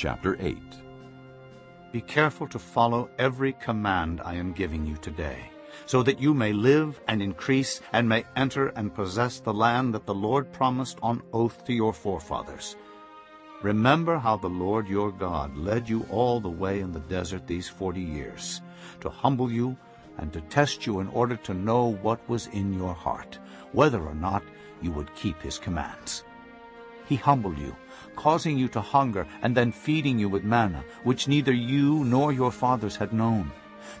Chapter 8 Be careful to follow every command I am giving you today, so that you may live and increase and may enter and possess the land that the Lord promised on oath to your forefathers. Remember how the Lord your God led you all the way in the desert these forty years, to humble you and to test you in order to know what was in your heart, whether or not you would keep his commands. He humbled you, causing you to hunger, and then feeding you with manna, which neither you nor your fathers had known,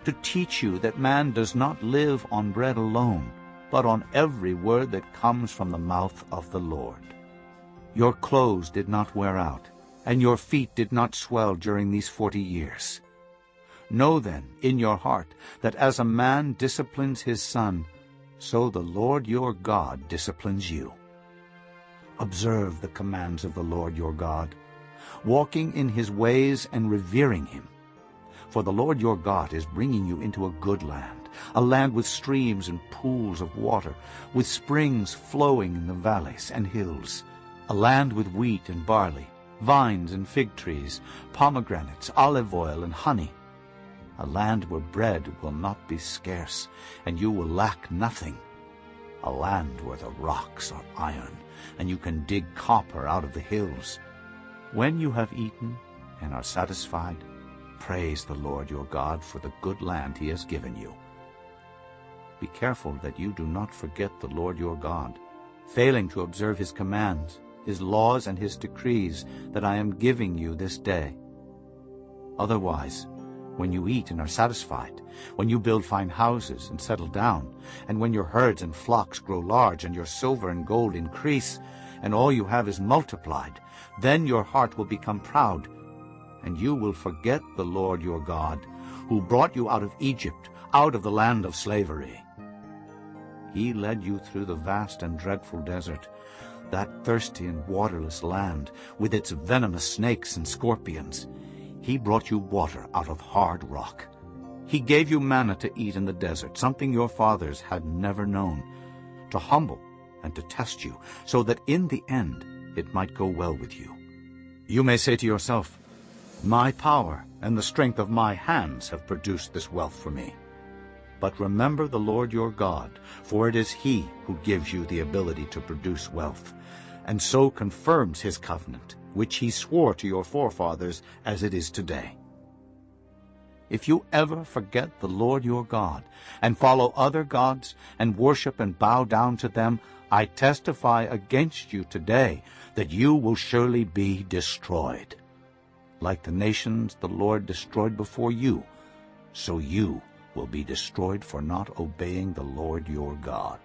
to teach you that man does not live on bread alone, but on every word that comes from the mouth of the Lord. Your clothes did not wear out, and your feet did not swell during these forty years. Know then in your heart that as a man disciplines his son, so the Lord your God disciplines you. Observe the commands of the Lord your God, walking in his ways and revering him. For the Lord your God is bringing you into a good land, a land with streams and pools of water, with springs flowing in the valleys and hills, a land with wheat and barley, vines and fig trees, pomegranates, olive oil, and honey, a land where bread will not be scarce, and you will lack nothing, a land where the rocks are iron, and you can dig copper out of the hills. When you have eaten and are satisfied, praise the Lord your God for the good land he has given you. Be careful that you do not forget the Lord your God, failing to observe his commands, his laws, and his decrees that I am giving you this day. Otherwise, when you eat and are satisfied, when you build fine houses and settle down, and when your herds and flocks grow large, and your silver and gold increase, and all you have is multiplied, then your heart will become proud, and you will forget the Lord your God, who brought you out of Egypt, out of the land of slavery. He led you through the vast and dreadful desert, that thirsty and waterless land, with its venomous snakes and scorpions. He brought you water out of hard rock. He gave you manna to eat in the desert, something your fathers had never known, to humble and to test you, so that in the end it might go well with you. You may say to yourself, My power and the strength of my hands have produced this wealth for me. But remember the Lord your God, for it is he who gives you the ability to produce wealth, and so confirms his covenant, which he swore to your forefathers as it is today. If you ever forget the Lord your God, and follow other gods, and worship and bow down to them, I testify against you today that you will surely be destroyed. Like the nations the Lord destroyed before you, so you will be destroyed for not obeying the Lord your God.